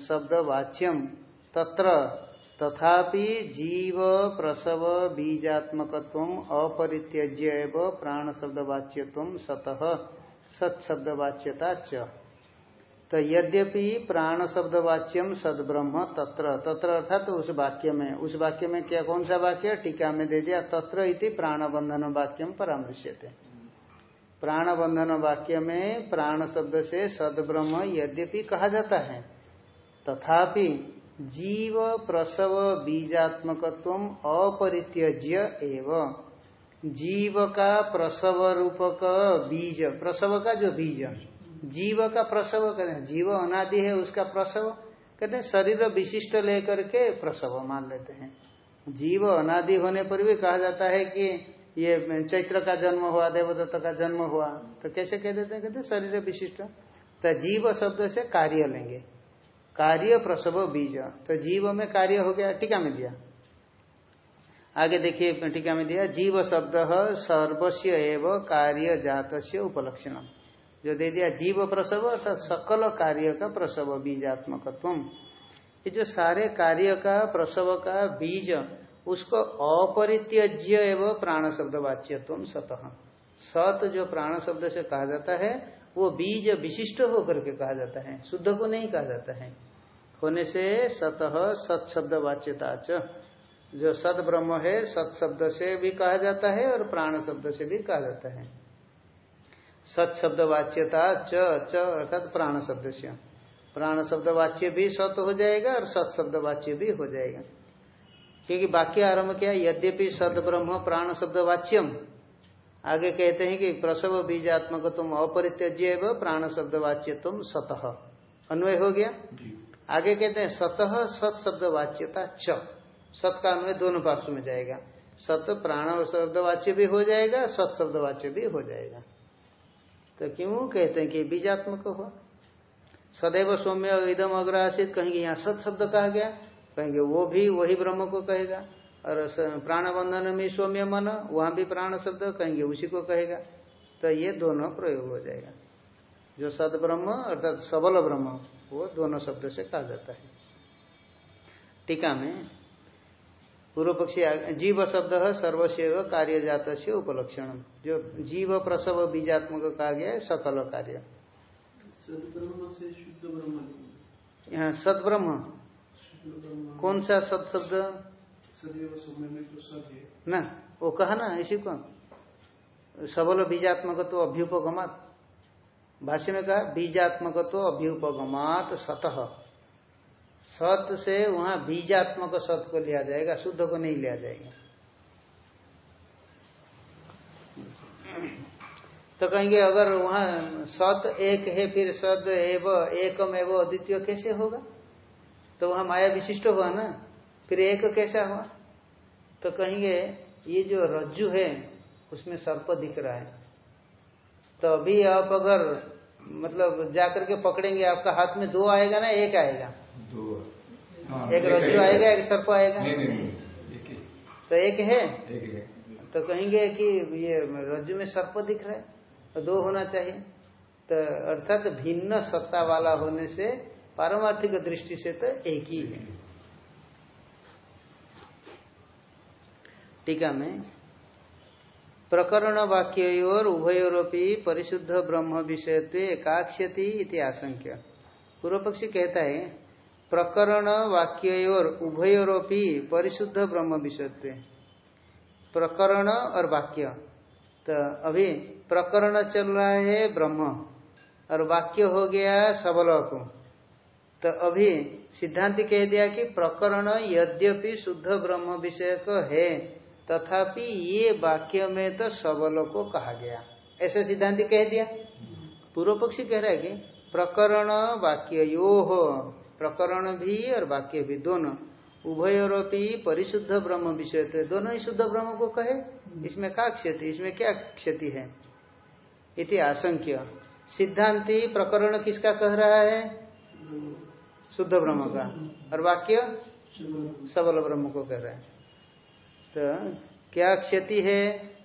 शब्द वाच्यम, तत्र तथापि जीव प्रसव बीजात्मक अपरित्यज्य एवं प्राण शब्द वाच्यत्व सतः सत्शब्द वाच्यता च। तो यद्यपि प्राण शब्द वाच्यम सदब्रह्म तत्र तत्र अर्थात तो उस वाक्य में, उस वाक्य में क्या, कौन सा वाक्य? टीका में दे दिया, तत्र इति प्राण बंधन वाक्यम परामृश्यते। प्राण बंधन वाक्य में प्राण शब्द से सदब्रह्म यद्यपि कहा जाता है, तथापि जीव प्रसव बीजात्मकत्व अपरित्यज्य एव। जीव का प्रसव रूपक बीज, प्रसव का जो बीज, जीव का प्रसव कहते हैं, जीव अनादि है उसका प्रसव, कहते हैं शरीर विशिष्ट लेकर के प्रसव मान लेते हैं। जीव अनादि होने पर भी कहा जाता है कि ये चैत्र का जन्म हुआ, देवदत्त का जन्म हुआ तो कैसे कह देते हैं? कहते शरीर विशिष्ट। तो जीव शब्द से कार्य लेंगे। कार्य प्रसव बीज। तो जीव में कार्य हो गया, टीका में दिया। आगे देखिए, टीका में दिया, जीव शब्द सर्वस्व एवं कार्य जात उपलक्षण जो दे दिया, जीव प्रसव अर्थात सकल कार्य का प्रसव बीजात्मक ये जो सारे कार्य का, प्रसव का बीज, उसको अपरित्यज्य एवं प्राण शब्द वाच्यत्व सतह सत जो प्राण शब्द से कहा जाता है, वो बीज विशिष्ट होकर के कहा जाता है, शुद्ध को नहीं कहा जाता है। होने से सतह सत शब्द वाच्यता च। जो सत ब्रह्म है, सत शब्द से भी कहा जाता है और प्राण शब्द से भी कहा जाता है। सत शब्द वाच्यता च च अर्थात प्राण शब्द से। प्राण शब्द वाच्य भी सत हो जाएगा और सत शब्द वाच्य भी हो जाएगा। क्योंकि वाक्य आरंभ किया, यद्यपि सद ब्रह्म, प्राण शब्द वाच्यम। आगे कहते हैं कि प्रसव बीजात्मक तुम अपरित्यज्य प्राण शब्द वाच्य तुम सतह अन्वय हो गया? आगे कहते हैं सतह सत शब्द वाच्यता च। सत का अन्वय दोनों पार्श्व में जाएगा। सत प्राण और शब्द वाच्य भी हो जाएगा, सत शब्द वाच्य भी हो जाएगा। तो क्यों? कहते हैं कि बीजात्मक हुआ। सदैव सौम्य इदम अग्रासित कहेंगे, यहाँ सत शब्द कहा गया। कहेंगे, वो भी वही ब्रह्म को कहेगा। और प्राण बंधन में सौम्य मन, वहाँ भी प्राण शब्द, कहेंगे, उसी को कहेगा। तो ये दोनों प्रयोग हो जाएगा। जो सद ब्रह्म, अर्थात सबल ब्रह्म वो दोनों शब्द से कहा जाता है। टीका में पूर्व पक्षी जीव शब्द है सर्वस्व कार्य जात से उपलक्षण। जो जीव प्रसव बीजात्मक कहा गया है सकल कार्य। यहाँ सद ब्रह्म कौन सा सद शब्द? ना वो कहा ना इसी को सबल बीजात्मक तो अभ्युपगमात। भाष्य में कहा बीजात्मक तो अभ्युपगमात सतह सत से वहाँ बीजात्मक सत को लिया जाएगा, शुद्ध को नहीं लिया जाएगा। तो कहेंगे, अगर वहाँ सत एक है, फिर सद एव, एकम एव अद्वितीय कैसे होगा? तो वहाँ माया विशिष्ट हुआ ना? फिर एक कैसा हुआ? तो कहेंगे, ये जो रज्जु है, उसमें सर्प दिख रहा है। तो अभी आप अगर मतलब जाकर के पकड़ेंगे आपका हाथ में दो आएगा ना एक आएगा? दो हाँ, एक रज्जु आएगा। एक सर्प आएगा? नहीं, नहीं, तो एक है? एक है तो कहेंगे कि ये रज्जु में सर्प दिख रहा है तो दो होना चाहिए। तो अर्थात तो भिन्न सत्ता वाला होने से पारमार्थिक दृष्टि से तो एक ही है। टीका में प्रकरण वाक्य और उभयोरपी परिशुद्ध ब्रह्म विषय एकाक्षति इति आशंक्य। पूर्व पक्षी कहता है, प्रकरण वाक्य और उभयोरपी परिशुद्ध ब्रह्म विषय प्रकरण और वाक्य। तो अभी प्रकरण चल रहा है ब्रह्म, और वाक्य हो गया सबल को तो अभी सिद्धांत कह दिया कि प्रकरण यद्यपि शुद्ध ब्रह्म विषय को है तथापि ये वाक्य में तो सबल को कहा गया। ऐसा सिद्धांत कह दिया। पूर्व पक्षी कह रहा है कि प्रकरण वाक्य यो हो प्रकरण भी और वाक्य भी दोनों उभयोरपी परिशुद्ध ब्रह्म विषय तो दोनों ही शुद्ध ब्रह्म को कहे। इसमें क्या क्षति? इसमें क्या क्षति है? इति आशंक्य। सिद्धांति प्रकरण किसका कह रहा है? शुद्ध ब्रह्म का। और वाक्य? सबल ब्रह्म को कह रहा है। तो क्या क्षति है?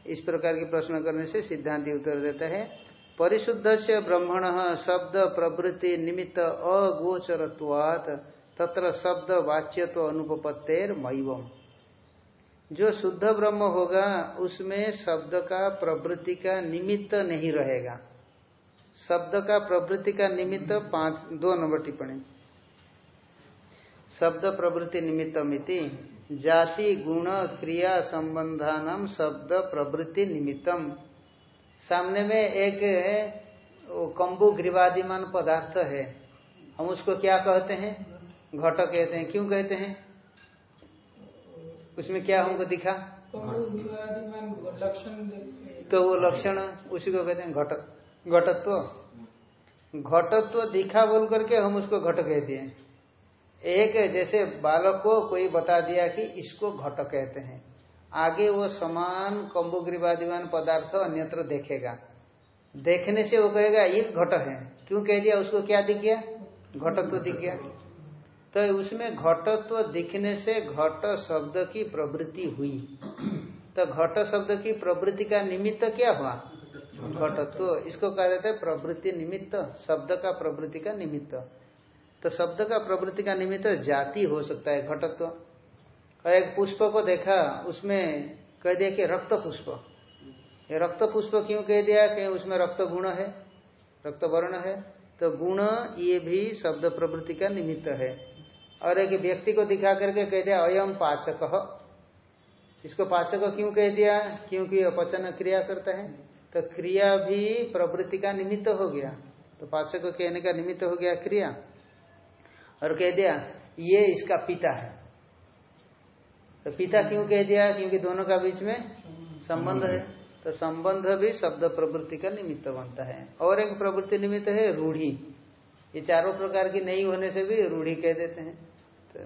इस प्रकार के प्रश्न करने से सिद्धांति उत्तर देता है। परिशुद्ध से ब्रह्मण शब्द प्रवृत्ति निमित्त अगोचरत्वात, तत्र शब्द वाच्य तो अनुपत्तेर मैवम जो शुद्ध ब्रह्म होगा, उसमें शब्द का प्रवृत्ति का निमित्त नहीं रहेगा। शब्द का प्रवृत्ति का निमित्त पाँच, दो नंबर टिप्पणी। शब्द प्रवृत्ति निमित्त मिति जाति गुण क्रिया संबंधान शब्द प्रवृत्ति निमित्तम। सामने में एक कम्बु ग्रीवादिमान पदार्थ है। हम उसको क्या कहते हैं? घट कहते हैं। क्यों कहते हैं? उसमें क्या हमको दिखा? तो वो लक्षण उसी को कहते हैं घट। घटत्व। घटत्व दिखा बोल करके हम उसको घट कह दिए। एक जैसे बालक को कोई बता दिया कि इसको घट कहते हैं। आगे वो समान कम्बुग्रीवादिमान पदार्थ अन्यत्र देखेगा। देखने से वो कहेगा, ये घट है। क्यों कह दिया? उसको क्या दिख गया? घटत्व दिख गया। तो उसमें घटत्व दिखने से घट शब्द की प्रवृत्ति हुई। तो घट शब्द की प्रवृत्ति का निमित्त क्या हुआ? घटत्व। इसको कहा जाता है प्रवृत्ति निमित्त, शब्द का प्रवृत्ति का निमित्त। तो शब्द का प्रवृत्ति का निमित्त जाति हो सकता है, घटत्व। और एक पुष्प को देखा, उसमें कह दिया कि रक्त पुष्प। ये रक्त पुष्प क्यों कह दिया? कि उसमें रक्त गुण है, रक्त वर्ण है। तो गुण, ये भी शब्द प्रवृत्ति का निमित्त है। और एक व्यक्ति को दिखा करके कह दिया अयम पाचक। इसको पाचक क्यों कह दिया? क्योंकि अपचन क्रिया करता है। तो क्रिया भी प्रवृत्ति का निमित्त हो गया। तो पाचक कहने का निमित्त हो गया क्रिया। और कह दिया, ये इसका पिता है। तो पिता क्यों कह दिया? क्योंकि दोनों का बीच में संबंध है। तो संबंध भी शब्द प्रवृत्ति का निमित्त बनता है। और एक प्रवृत्ति निमित्त है रूढ़ी। ये चारों प्रकार की नहीं होने से भी रूढ़ी कह देते हैं। तो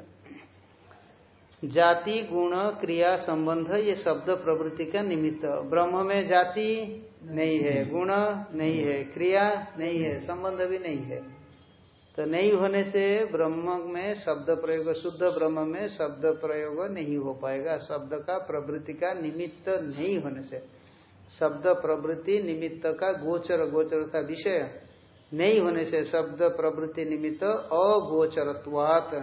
जाति, गुण, क्रिया, संबंध, ये शब्द प्रवृत्ति का निमित्त। ब्रह्म में जाति नहीं है, गुण नहीं है, क्रिया नहीं है, संबंध भी नहीं है। तो नहीं होने से ब्रह्म में शब्द प्रयोग, शुद्ध ब्रह्म में शब्द प्रयोग नहीं हो पाएगा। शब्द का प्रवृत्ति का निमित्त नहीं होने से। शब्द प्रवृत्ति निमित्त का गोचर गोचर था विषय नहीं होने से शब्द प्रवृत्ति निमित्त अगोचरत्वात।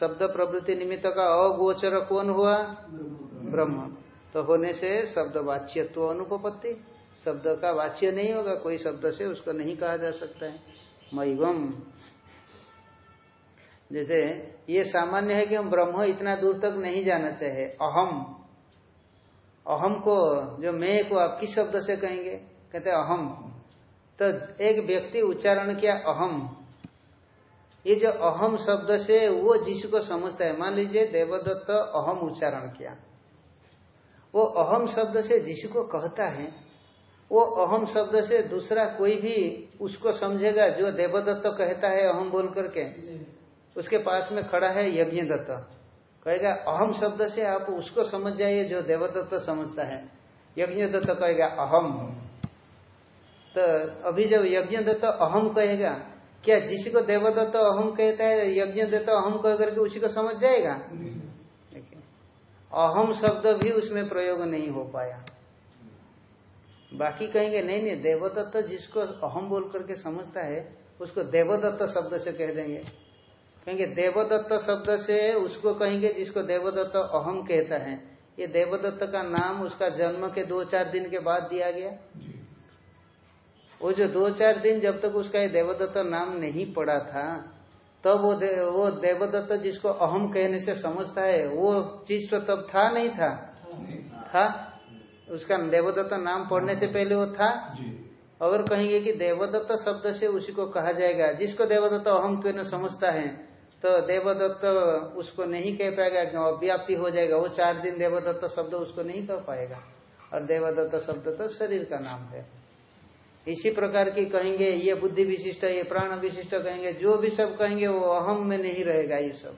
शब्द प्रवृत्ति निमित्त का अगोचर कौन हुआ? ब्रह्म। तो होने से शब्द वाच्यत्व अनुपत्ति शब्द का वाच्य नहीं होगा, कोई शब्द से उसको नहीं कहा जा सकता है। मैवम जैसे, ये सामान्य है कि हम ब्रह्म इतना दूर तक नहीं जाना चाहिए। अहम। अहम को, जो मैं को आप किस शब्द से कहेंगे? कहते अहम। तो एक व्यक्ति उच्चारण किया अहम। ये जो अहम शब्द से वो जिसको समझता है, मान लीजिए देवदत्त अहम उच्चारण किया। वो अहम शब्द से जिसको कहता है, वो अहम शब्द से दूसरा कोई भी उसको समझेगा जो देवदत्त कहता है अहम बोल करके। उसके पास में खड़ा है यज्ञ दत्त कहेगा, अहम शब्द से आप उसको समझ जाइए जो देवदत्त समझता है। यज्ञ दत्त कहेगा, अहम। तो अभी जब यज्ञ दत्त अहम कहेगा, क्या जिसको देवदत्त अहम कहता है यज्ञ दत्त अहम कह करके उसी को समझ जाएगा? अहम शब्द भी उसमें प्रयोग नहीं हो पाया। बाकी कहेंगे, नहीं नहीं, देवदत्त जिसको अहम बोल करके समझता है, उसको देवदत्त शब्द से कह देंगे। कहेंगे देवदत्त शब्द से उसको कहेंगे जिसको देवदत्त अहम कहता है। ये देवदत्त का नाम उसका जन्म के दो चार दिन के बाद दिया गया। वो जो दो चार दिन जब तक उसका ये देवदत्त नाम नहीं पड़ा था तब तो वो दे, वो देवदत्त जिसको अहम कहने से समझता है वो चीज़ तो तब था नहीं था? था। उसका देवदत्त नाम पढ़ने से पहले वो था? अगर कहेंगे कि देवदत्त शब्द से उसी को कहा जाएगा जिसको देवदत्त अहम कहने समझता है तो देवदत्त उसको नहीं कह पाएगा क्यों व्याप्ति हो जाएगा। वो चार दिन देवदत्त शब्द उसको नहीं कह पाएगा। और देवदत्त शब्द तो शरीर का नाम है। इसी प्रकार की कहेंगे, ये बुद्धि विशिष्ट, ये प्राण विशिष्ट कहेंगे, जो भी सब कहेंगे, वो अहम में नहीं रहेगा ये सब।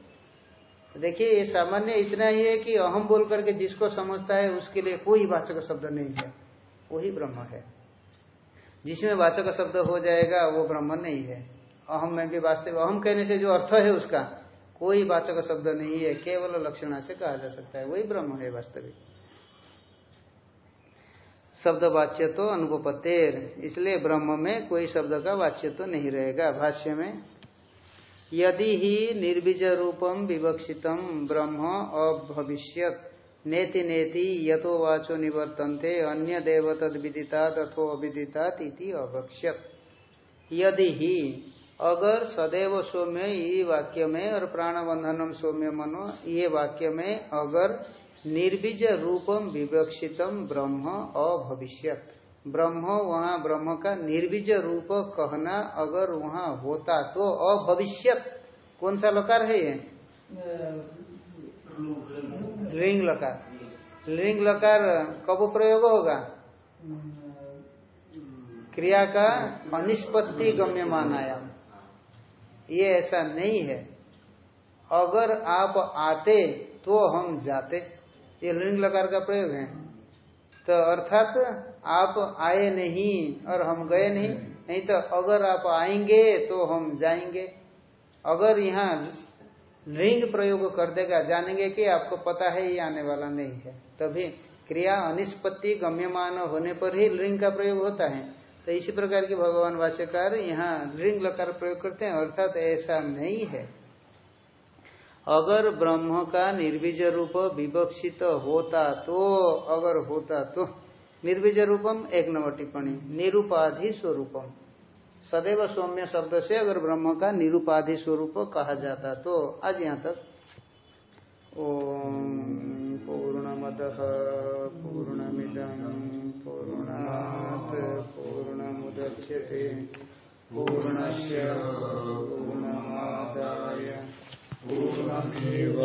देखिए, ये सामान्य इतना ही है कि अहम बोल करके जिसको समझता है, उसके लिए कोई वाचक शब्द नहीं है। वही ब्रह्म है। जिसमें वाचक शब्द हो जाएगा, वो ब्रह्म नहीं है। अहम में भी वास्तविक अहम कहने से जो अर्थ है उसका, कोई वाचक शब्द नहीं है, केवल लक्षणा से कहा जा सकता है, वही ब्रह्म है वास्तविक। शब्द वाच्य तो अनुपतेर इसलिए ब्रह्म में कोई शब्द का वाच्य तो नहीं रहेगा। भाष्य में, यदि ही निर्बीज रूपम विवक्षितम ब्रह्म अभविष्य नेति नेति यथो वाचो निवर्तन्ते, अन्य देव तद विदिता अथो अविदितात इति अभक्ष्यत। यदि ही अगर सदैव सौम्य ये वाक्य में और प्राणबंधनम सौम्य मनो, ये वाक्य में अगर निर्बीज रूपम विवक्षितम ब्रह्म अभविष्यत। ब्रह्म, वहाँ ब्रह्म का निर्बीज रूप कहना अगर वहाँ होता तो अभविष्यत। कौन सा लकार है ये? लिंग लकार। लिंग लकार कब प्रयोग होगा? क्रिया का अनिष्पत्ति गम्य मानायाम ये ऐसा नहीं है। अगर आप आते तो हम जाते। ये लिंग लकार का प्रयोग है। तो अर्थात आप आए नहीं और हम गए नहीं। नहीं तो अगर आप आएँगे तो हम जाएँगे। अगर यहाँ लिंग प्रयोग कर देगा, जानेंगे कि आपको पता है ये आने वाला नहीं है। तभी क्रिया अनिष्पत्ति गम्यमान होने पर ही लिंग का प्रयोग होता है। तो इसी प्रकार के भगवान भाष्यकार यहाँ लिंग लकार प्रयोग करते हैं, अर्थात तो ऐसा नहीं है। अगर ब्रह्म का निर्बीज रूप विवक्षित होता तो अगर होता तो निर्बीज रूपम एक नंबर टिप्पणी, निरूपाधि स्वरूपम। सदैव सौम्य शब्द से अगर ब्रह्म का निरूपाधि स्वरूप कहा जाता तो आज यहाँ तक। ओम पूर्णमद पूर्णमिदम मुदच्यते पूर्णस्य पूर्णमादाय। पूर्णमेव